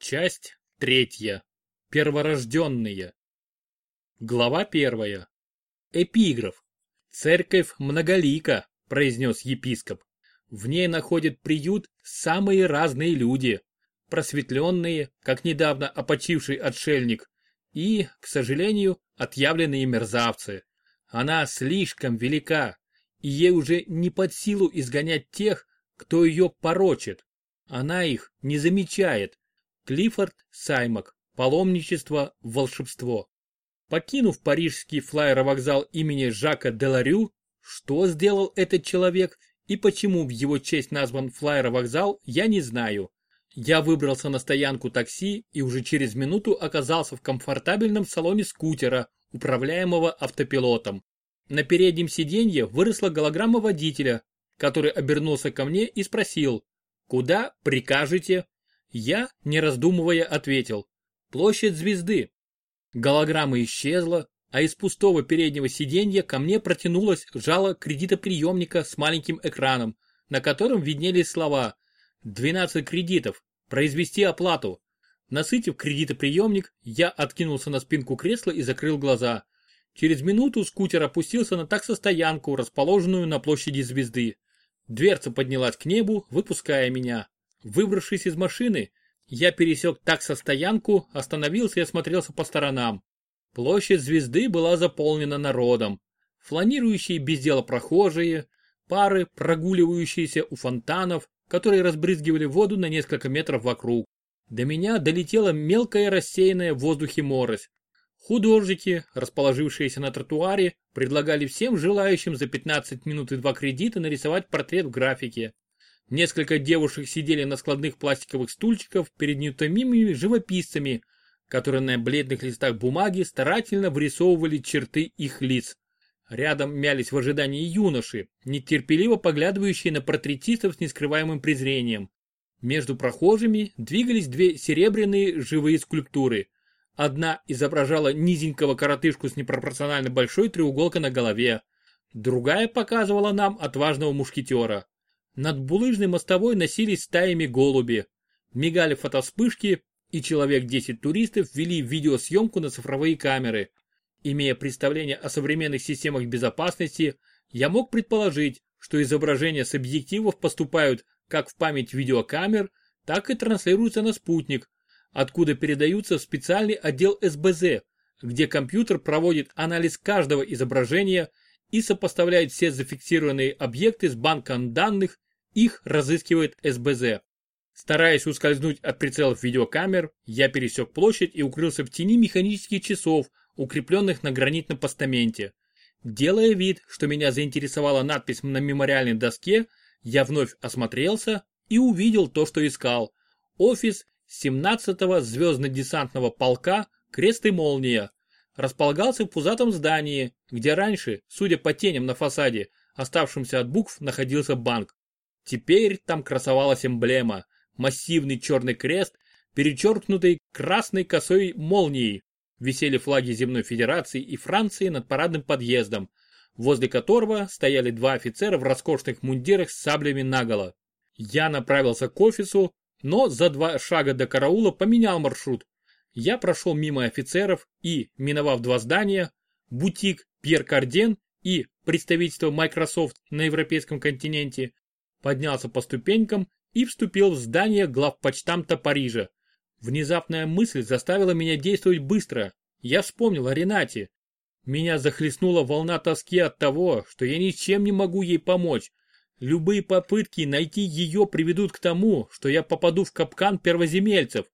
Часть третья. Перворожденные. Глава первая. Эпиграф. Церковь многолика, произнес епископ. В ней находят приют самые разные люди. Просветленные, как недавно опочивший отшельник, и, к сожалению, отъявленные мерзавцы. Она слишком велика, и ей уже не под силу изгонять тех, кто ее порочит. Она их не замечает. Клиффорд Саймак. Паломничество в волшебство. Покинув парижский флайеровокзал имени Жака Деларю, что сделал этот человек и почему в его честь назван флайеровокзал, я не знаю. Я выбрался на стоянку такси и уже через минуту оказался в комфортабельном салоне скутера, управляемого автопилотом. На переднем сиденье выросла голограмма водителя, который обернулся ко мне и спросил, «Куда прикажете?» Я, не раздумывая, ответил, «Площадь звезды». Голограмма исчезла, а из пустого переднего сиденья ко мне протянулось жало кредитоприемника с маленьким экраном, на котором виднелись слова «12 кредитов, произвести оплату». Насытив кредитоприемник, я откинулся на спинку кресла и закрыл глаза. Через минуту скутер опустился на таксостоянку, расположенную на площади звезды. Дверца поднялась к небу, выпуская меня. Выбравшись из машины, я пересек таксостоянку, остановился и осмотрелся по сторонам. Площадь звезды была заполнена народом. Фланирующие без дела прохожие, пары, прогуливающиеся у фонтанов, которые разбрызгивали воду на несколько метров вокруг. До меня долетела мелкая рассеянная в воздухе морось. Художники, расположившиеся на тротуаре, предлагали всем желающим за 15 минут и два кредита нарисовать портрет в графике. Несколько девушек сидели на складных пластиковых стульчиках перед неутомимыми живописцами, которые на бледных листах бумаги старательно вырисовывали черты их лиц. Рядом мялись в ожидании юноши, нетерпеливо поглядывающие на портретистов с нескрываемым презрением. Между прохожими двигались две серебряные живые скульптуры – Одна изображала низенького коротышку с непропорционально большой треуголкой на голове. Другая показывала нам отважного мушкетера. Над булыжной мостовой носились стаями голуби. Мигали фотоспышки, и человек 10 туристов вели видеосъемку на цифровые камеры. Имея представление о современных системах безопасности, я мог предположить, что изображения с объективов поступают как в память видеокамер, так и транслируются на спутник, откуда передаются в специальный отдел СБЗ, где компьютер проводит анализ каждого изображения и сопоставляет все зафиксированные объекты с банком данных, их разыскивает СБЗ. Стараясь ускользнуть от прицелов видеокамер, я пересек площадь и укрылся в тени механических часов, укрепленных на гранитном постаменте. Делая вид, что меня заинтересовала надпись на мемориальной доске, я вновь осмотрелся и увидел то, что искал. Офис 17-го звездно-десантного полка «Крест и молния» располагался в пузатом здании, где раньше, судя по теням на фасаде, оставшимся от букв, находился банк. Теперь там красовалась эмблема – массивный черный крест, перечеркнутый красной косой молнией. Висели флаги Земной Федерации и Франции над парадным подъездом, возле которого стояли два офицера в роскошных мундирах с саблями наголо. Я направился к офису, но за два шага до караула поменял маршрут. Я прошел мимо офицеров и, миновав два здания, бутик Пьер Карден и представительство Microsoft на европейском континенте, поднялся по ступенькам и вступил в здание главпочтамта Парижа. Внезапная мысль заставила меня действовать быстро. Я вспомнил о Ренате. Меня захлестнула волна тоски от того, что я ничем не могу ей помочь, Любые попытки найти ее приведут к тому, что я попаду в капкан первоземельцев.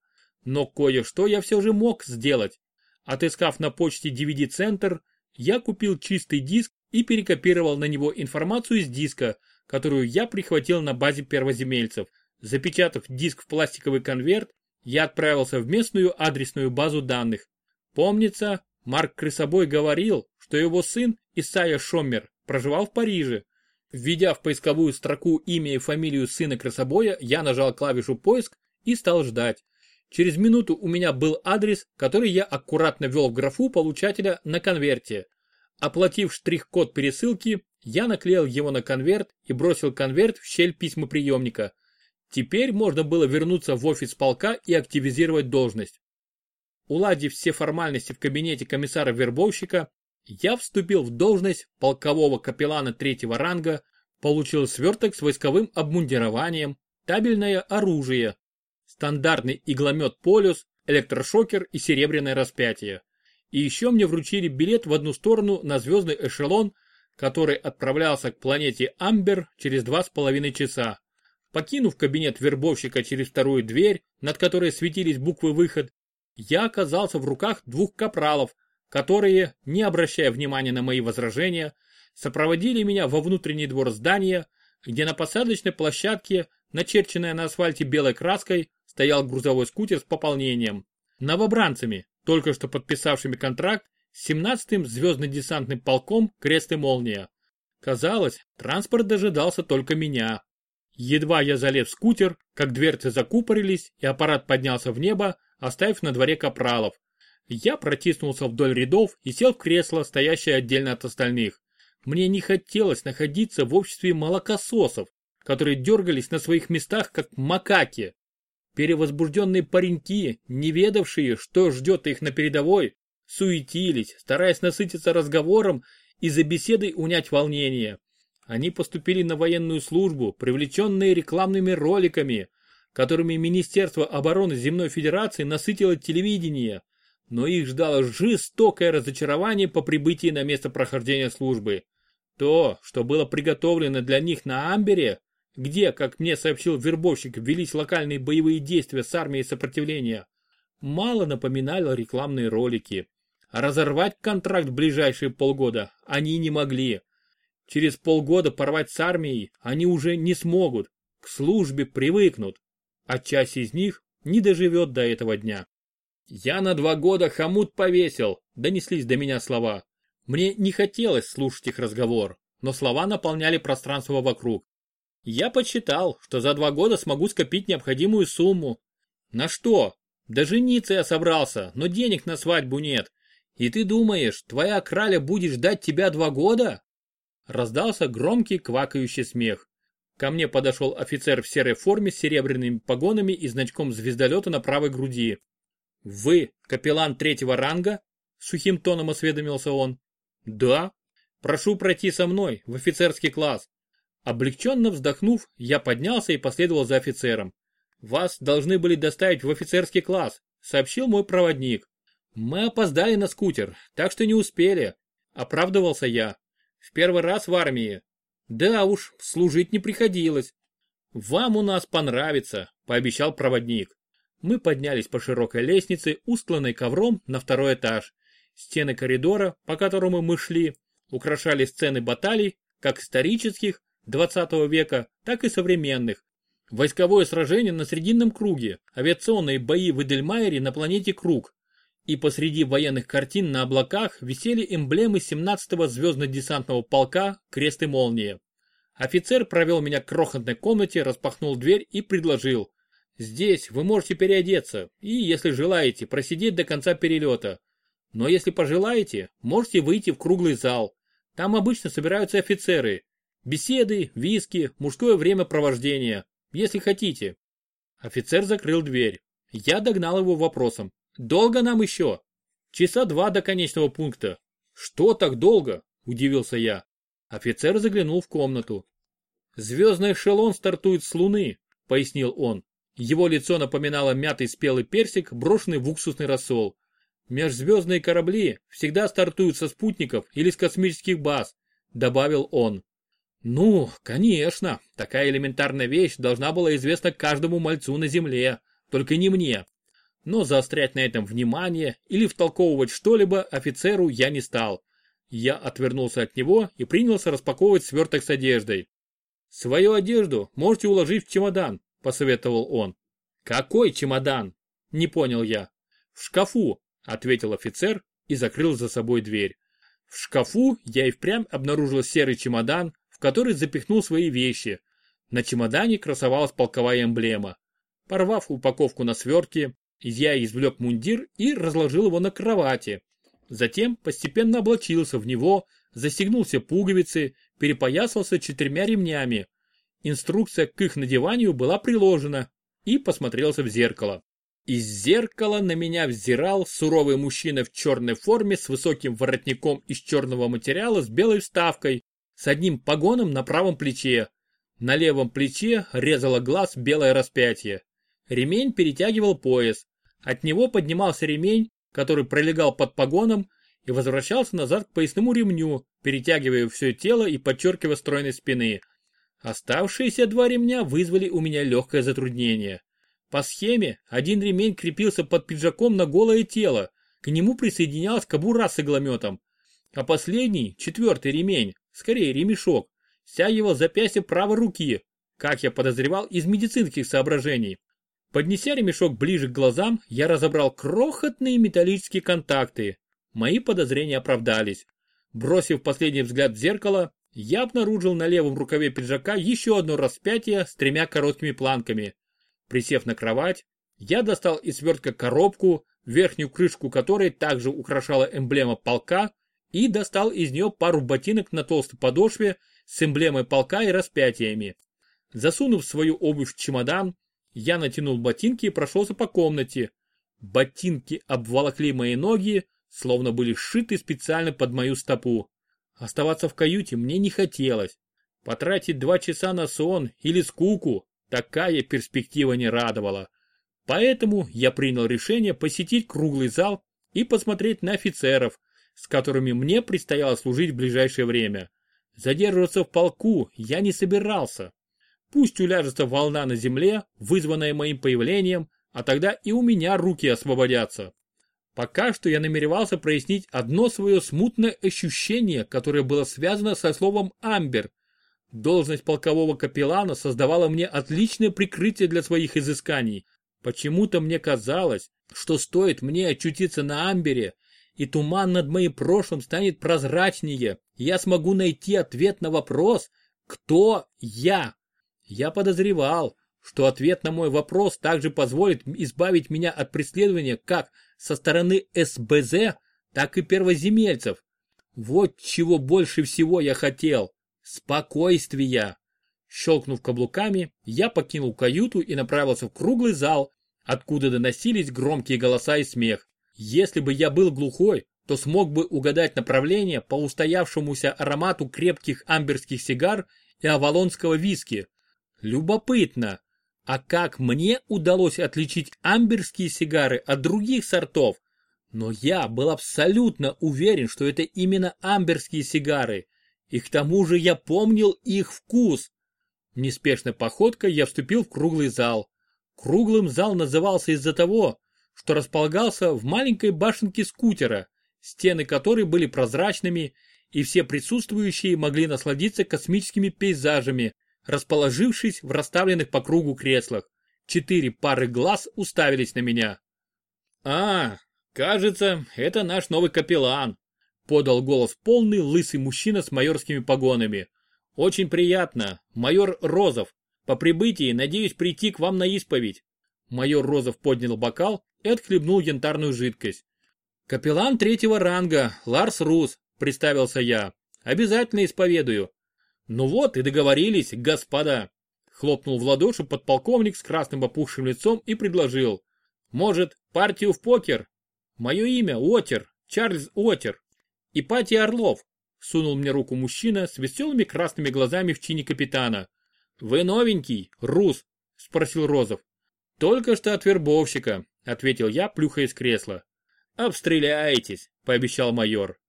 Но кое-что я все же мог сделать. Отыскав на почте DVD-центр, я купил чистый диск и перекопировал на него информацию из диска, которую я прихватил на базе первоземельцев. Запечатав диск в пластиковый конверт, я отправился в местную адресную базу данных. Помнится, Марк Крысобой говорил, что его сын Исайя Шоммер проживал в Париже, Введя в поисковую строку имя и фамилию сына красобоя, я нажал клавишу «Поиск» и стал ждать. Через минуту у меня был адрес, который я аккуратно ввел в графу получателя на конверте. Оплатив штрих-код пересылки, я наклеил его на конверт и бросил конверт в щель письмоприемника. Теперь можно было вернуться в офис полка и активизировать должность. Уладив все формальности в кабинете комиссара-вербовщика, я вступил в должность полкового капеллана третьего ранга, получил сверток с войсковым обмундированием, табельное оружие, стандартный игломет «Полюс», электрошокер и серебряное распятие. И еще мне вручили билет в одну сторону на звездный эшелон, который отправлялся к планете Амбер через два с половиной часа. Покинув кабинет вербовщика через вторую дверь, над которой светились буквы «Выход», я оказался в руках двух капралов, которые, не обращая внимания на мои возражения, сопроводили меня во внутренний двор здания, где на посадочной площадке, начерченная на асфальте белой краской, стоял грузовой скутер с пополнением. Новобранцами, только что подписавшими контракт 17-м звездно-десантным полком «Крест и молния». Казалось, транспорт дожидался только меня. Едва я залез в скутер, как дверцы закупорились и аппарат поднялся в небо, оставив на дворе капралов. Я протиснулся вдоль рядов и сел в кресло, стоящее отдельно от остальных. Мне не хотелось находиться в обществе молокососов, которые дергались на своих местах, как макаки. Перевозбужденные пареньки, не ведавшие, что ждет их на передовой, суетились, стараясь насытиться разговором и за беседой унять волнение. Они поступили на военную службу, привлеченные рекламными роликами, которыми Министерство обороны Земной Федерации насытило телевидение, но их ждало жестокое разочарование по прибытии на место прохождения службы. То, что было приготовлено для них на Амбере, где, как мне сообщил вербовщик, велись локальные боевые действия с армией сопротивления, мало напоминало рекламные ролики. Разорвать контракт в ближайшие полгода они не могли. Через полгода порвать с армией они уже не смогут, к службе привыкнут а часть из них не доживет до этого дня. Я на два года хомут повесил, донеслись до меня слова. Мне не хотелось слушать их разговор, но слова наполняли пространство вокруг. Я подсчитал, что за два года смогу скопить необходимую сумму. На что? Да жениться я собрался, но денег на свадьбу нет. И ты думаешь, твоя краля будет ждать тебя два года? Раздался громкий квакающий смех. Ко мне подошел офицер в серой форме с серебряными погонами и значком звездолета на правой груди. «Вы капеллан третьего ранга?» — сухим тоном осведомился он. «Да. Прошу пройти со мной в офицерский класс». Облегченно вздохнув, я поднялся и последовал за офицером. «Вас должны были доставить в офицерский класс», — сообщил мой проводник. «Мы опоздали на скутер, так что не успели», — оправдывался я. «В первый раз в армии, да уж, служить не приходилось. Вам у нас понравится, пообещал проводник. Мы поднялись по широкой лестнице, устланной ковром на второй этаж. Стены коридора, по которому мы шли, украшали сцены баталий, как исторических, 20 века, так и современных. Войсковое сражение на Срединном круге, авиационные бои в Эдельмайере на планете Круг. И посреди военных картин на облаках висели эмблемы 17-го звездно-десантного полка «Крест и молния». Офицер провел меня к крохотной комнате, распахнул дверь и предложил. Здесь вы можете переодеться и, если желаете, просидеть до конца перелета. Но если пожелаете, можете выйти в круглый зал. Там обычно собираются офицеры. Беседы, виски, мужское времяпровождение, если хотите. Офицер закрыл дверь. Я догнал его вопросом. Долго нам еще? Часа два до конечного пункта. Что так долго? Удивился я. Офицер заглянул в комнату. Звездный эшелон стартует с Луны, пояснил он. Его лицо напоминало мятый спелый персик, брошенный в уксусный рассол. Межзвездные корабли всегда стартуют со спутников или с космических баз, добавил он. Ну, конечно, такая элементарная вещь должна была известна каждому мальцу на Земле, только не мне но заострять на этом внимание или втолковывать что-либо офицеру я не стал. Я отвернулся от него и принялся распаковывать сверток с одеждой. «Свою одежду можете уложить в чемодан», – посоветовал он. «Какой чемодан?» – не понял я. «В шкафу», – ответил офицер и закрыл за собой дверь. В шкафу я и впрямь обнаружил серый чемодан, в который запихнул свои вещи. На чемодане красовалась полковая эмблема. Порвав упаковку на свертке, я извлек мундир и разложил его на кровати. Затем постепенно облачился в него, застегнул все пуговицы, перепоясался четырьмя ремнями. инструкция к их надеванию была приложена, и посмотрелся в зеркало. Из зеркала на меня взирал суровый мужчина в черной форме с высоким воротником из черного материала с белой вставкой, с одним погоном на правом плече. На левом плече резало глаз белое распятие. Ремень перетягивал пояс. От него поднимался ремень, который пролегал под погоном и возвращался назад к поясному ремню, перетягивая все тело и подчеркивая стройность спины. Оставшиеся два ремня вызвали у меня легкое затруднение. По схеме один ремень крепился под пиджаком на голое тело, к нему присоединялась кобура с иглометом, а последний, четвертый ремень, скорее ремешок, стягивал запястье правой руки, как я подозревал из медицинских соображений. Поднеся ремешок ближе к глазам, я разобрал крохотные металлические контакты. Мои подозрения оправдались. Бросив последний взгляд в зеркало, я обнаружил на левом рукаве пиджака еще одно распятие с тремя короткими планками. Присев на кровать, я достал из свертка коробку, верхнюю крышку которой также украшала эмблема полка, и достал из нее пару ботинок на толстой подошве с эмблемой полка и распятиями. Засунув свою обувь в чемодан, я натянул ботинки и прошелся по комнате. Ботинки обволокли мои ноги, словно были сшиты специально под мою стопу. Оставаться в каюте мне не хотелось. Потратить два часа на сон или скуку Такая перспектива не радовала. Поэтому я принял решение посетить круглый зал и посмотреть на офицеров, с которыми мне предстояло служить в ближайшее время. Задерживаться в полку я не собирался. Пусть уляжется волна на земле, вызванная моим появлением, а тогда и у меня руки освободятся. Пока что я намеревался прояснить одно свое смутное ощущение, которое было связано со словом «амбер», Должность полкового капеллана создавала мне отличное прикрытие для своих изысканий. Почему-то мне казалось, что стоит мне очутиться на Амбере, и туман над моим прошлым станет прозрачнее, я смогу найти ответ на вопрос «Кто я?». Я подозревал, что ответ на мой вопрос также позволит избавить меня от преследования как со стороны СБЗ, так и первоземельцев. Вот чего больше всего я хотел. Спокойствия! Щелкнув каблуками, я покинул каюту и направился в круглый зал, откуда доносились громкие голоса и смех. Если бы я был глухой, то смог бы угадать направление по устоявшемуся аромату крепких амберских сигар и авалонского виски. Любопытно, а как мне удалось отличить амберские сигары от других сортов? Но я был абсолютно уверен, что это именно амберские сигары, и к тому же я помнил их вкус. Неспешной походкой я вступил в круглый зал. Круглым зал назывался из-за того, что располагался в маленькой башенке скутера, стены которой были прозрачными, и все присутствующие могли насладиться космическими пейзажами, расположившись в расставленных по кругу креслах. Четыре пары глаз уставились на меня. «А, кажется, это наш новый капеллан», подал голос полный лысый мужчина с майорскими погонами. Очень приятно, майор Розов. По прибытии надеюсь прийти к вам на исповедь. Майор Розов поднял бокал и отхлебнул янтарную жидкость. Капеллан третьего ранга, Ларс Рус, представился я. Обязательно исповедую. Ну вот и договорились, господа. Хлопнул в ладоши подполковник с красным опухшим лицом и предложил. Может, партию в покер? Мое имя Отер, Чарльз Отер. «Ипатий Орлов», — сунул мне руку мужчина с веселыми красными глазами в чине капитана. «Вы новенький, рус?» — спросил Розов. «Только что от вербовщика», — ответил я, плюхаясь в кресло. «Обстреляетесь», — пообещал майор.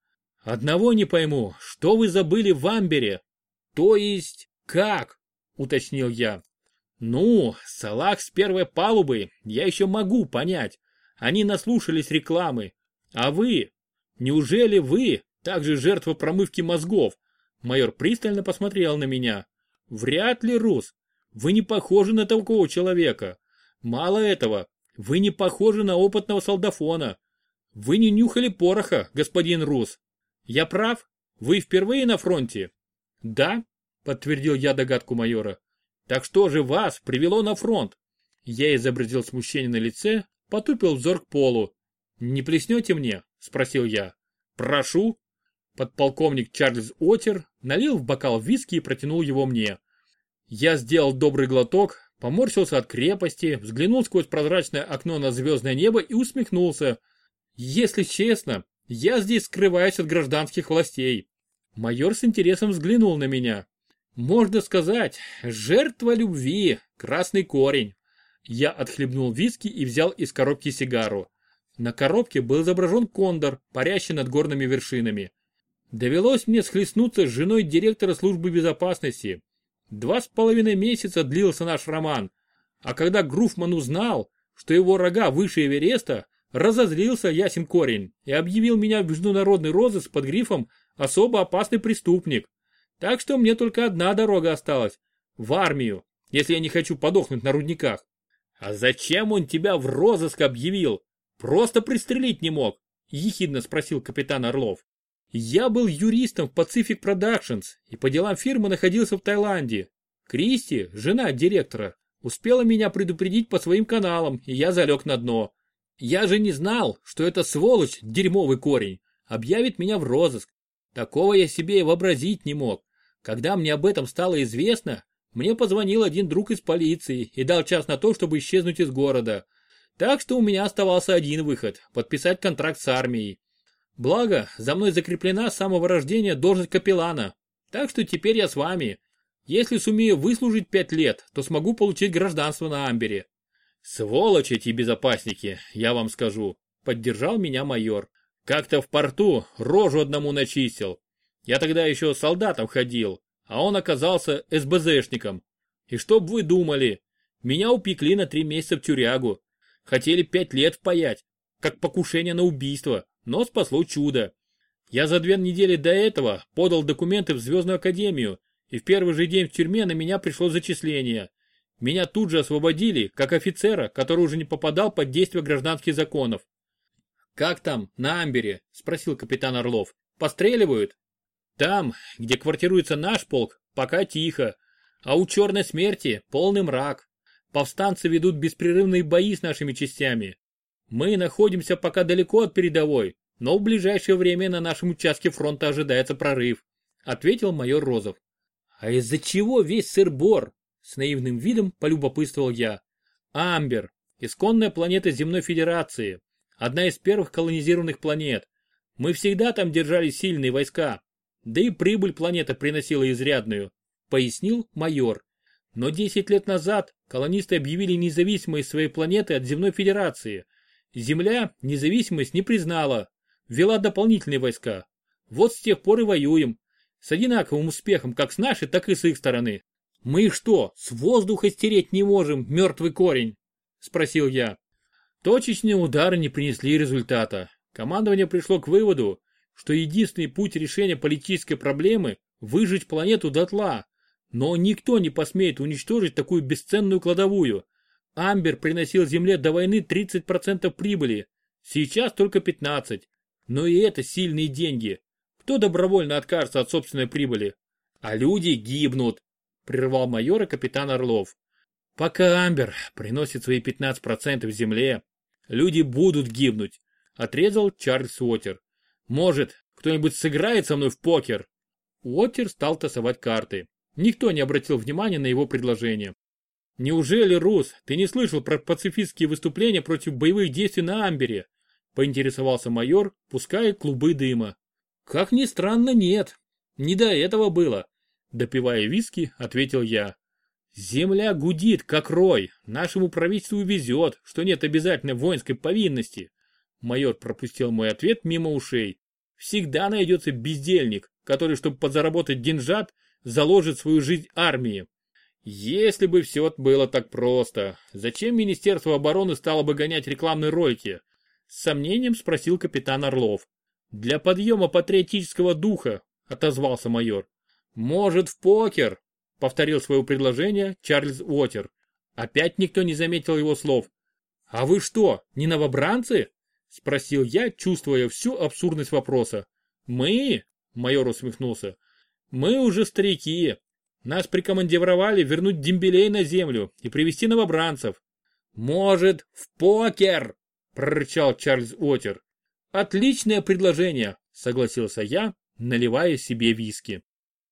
«Одного не пойму, что вы забыли в Амбере?» «То есть, как?» — уточнил я. «Ну, салах с первой палубы я еще могу понять. Они наслушались рекламы. А вы, Неужели вы также жертва промывки мозгов? Майор пристально посмотрел на меня. Вряд ли, Рус. Вы не похожи на такого человека. Мало этого, вы не похожи на опытного солдафона. Вы не нюхали пороха, господин Рус. Я прав? Вы впервые на фронте? Да, подтвердил я догадку майора. Так что же вас привело на фронт? Я изобразил смущение на лице, потупил взор к полу. Не плеснете мне? спросил я. «Прошу». Подполковник Чарльз Отер налил в бокал виски и протянул его мне. Я сделал добрый глоток, поморщился от крепости, взглянул сквозь прозрачное окно на звездное небо и усмехнулся. Если честно, я здесь скрываюсь от гражданских властей. Майор с интересом взглянул на меня. Можно сказать, жертва любви, красный корень. Я отхлебнул виски и взял из коробки сигару. На коробке был изображен кондор, парящий над горными вершинами. Довелось мне схлестнуться с женой директора службы безопасности. Два с половиной месяца длился наш роман. А когда Груфман узнал, что его рога выше Эвереста, разозлился ясен корень и объявил меня в международный розыск под грифом «особо опасный преступник». Так что мне только одна дорога осталась – в армию, если я не хочу подохнуть на рудниках. А зачем он тебя в розыск объявил? Просто пристрелить не мог, ехидно спросил капитан Орлов. Я был юристом в Pacific Productions и по делам фирмы находился в Таиланде. Кристи, жена директора, успела меня предупредить по своим каналам, и я залег на дно. Я же не знал, что эта сволочь, дерьмовый корень, объявит меня в розыск. Такого я себе и вообразить не мог. Когда мне об этом стало известно, мне позвонил один друг из полиции и дал час на то, чтобы исчезнуть из города. Так что у меня оставался один выход – подписать контракт с армией. Благо, за мной закреплена с самого рождения должность капеллана. Так что теперь я с вами. Если сумею выслужить пять лет, то смогу получить гражданство на Амбере. Сволочи эти безопасники, я вам скажу. Поддержал меня майор. Как-то в порту рожу одному начистил. Я тогда еще солдатом ходил, а он оказался СБЗшником. И что б вы думали? Меня упекли на три месяца в тюрягу. Хотели пять лет впаять, как покушение на убийство но спасло чудо. Я за две недели до этого подал документы в Звездную Академию, и в первый же день в тюрьме на меня пришло зачисление. Меня тут же освободили, как офицера, который уже не попадал под действие гражданских законов. «Как там, на Амбере?» – спросил капитан Орлов. «Постреливают?» «Там, где квартируется наш полк, пока тихо, а у Черной Смерти полный мрак. Повстанцы ведут беспрерывные бои с нашими частями. Мы находимся пока далеко от передовой, но в ближайшее время на нашем участке фронта ожидается прорыв, ответил майор Розов. А из-за чего весь сыр-бор? С наивным видом полюбопытствовал я. Амбер, исконная планета Земной Федерации, одна из первых колонизированных планет. Мы всегда там держали сильные войска, да и прибыль планета приносила изрядную, пояснил майор. Но 10 лет назад колонисты объявили независимость своей планеты от Земной Федерации – Земля независимость не признала, ввела дополнительные войска. Вот с тех пор и воюем. С одинаковым успехом как с нашей, так и с их стороны. Мы их что, с воздуха стереть не можем, мертвый корень? Спросил я. Точечные удары не принесли результата. Командование пришло к выводу, что единственный путь решения политической проблемы – выжечь планету дотла. Но никто не посмеет уничтожить такую бесценную кладовую. Амбер приносил земле до войны 30% прибыли, сейчас только 15%. Но и это сильные деньги. Кто добровольно откажется от собственной прибыли? А люди гибнут, прервал майора капитан Орлов. Пока Амбер приносит свои 15% земле, люди будут гибнуть, отрезал Чарльз Уотер. Может, кто-нибудь сыграет со мной в покер? Уотер стал тасовать карты. Никто не обратил внимания на его предложение. «Неужели, Рус, ты не слышал про пацифистские выступления против боевых действий на Амбере?» поинтересовался майор, пуская клубы дыма. «Как ни странно, нет. Не до этого было», допивая виски, ответил я. «Земля гудит, как рой. Нашему правительству везет, что нет обязательной воинской повинности». Майор пропустил мой ответ мимо ушей. «Всегда найдется бездельник, который, чтобы подзаработать деньжат, заложит свою жизнь армии. Если бы все было так просто, зачем Министерство обороны стало бы гонять рекламные ролики? С сомнением спросил капитан Орлов. Для подъема патриотического духа, отозвался майор. Может в покер, повторил свое предложение Чарльз Уотер. Опять никто не заметил его слов. А вы что, не новобранцы? Спросил я, чувствуя всю абсурдность вопроса. Мы? Майор усмехнулся. Мы уже старики, нас прикомандировали вернуть дембелей на землю и привести новобранцев. Может, в покер, прорычал Чарльз Отер. Отличное предложение, согласился я, наливая себе виски.